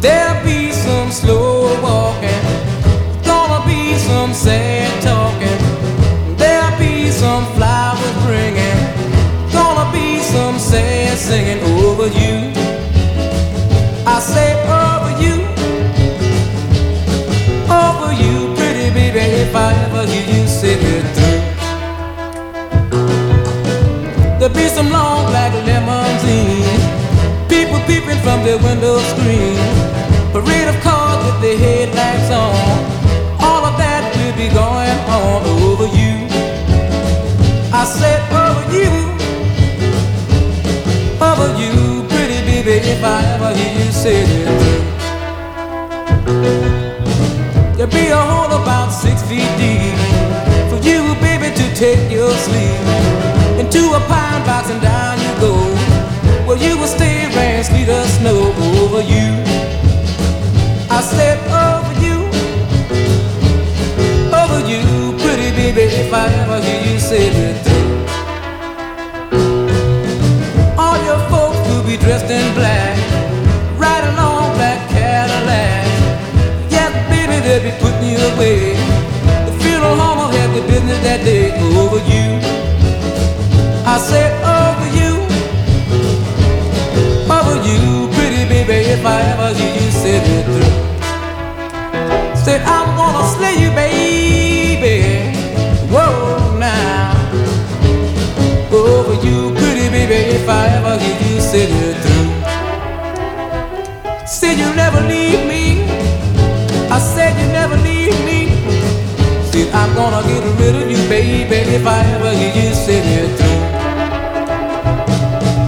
There'll be some slow walking, gonna be some sad talking, there'll be some flowers bringing, gonna be some sad singing over you. I say over you, over you, pretty baby, if I ever hear you sit it through. There'll be some long black limousine, people peeping from their windows. Over you. I said over you. Over you, pretty baby, if I ever hear you say. There'll be a hole about six feet deep for you, baby, to take your sleep into a pine box and down you go. Well, you will stay sleet, or snow over you. I said over if I ever hear you say it. All your folks will be dressed in black, riding on black Cadillac. Yes, baby, they'll be putting you away. The funeral home will have the business that day over you. I said over you, over you, pretty baby, if I ever hear you say through. Say I'm gonna slay you, if I ever hear you say it through. Say you never leave me. I said you never leave me. Said I'm gonna get rid of you, baby, if I ever hear you say it through.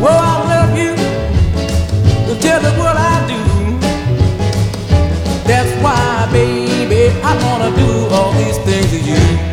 Well, I love you. Tell the world I do. That's why, baby, I'm gonna do all these things to you.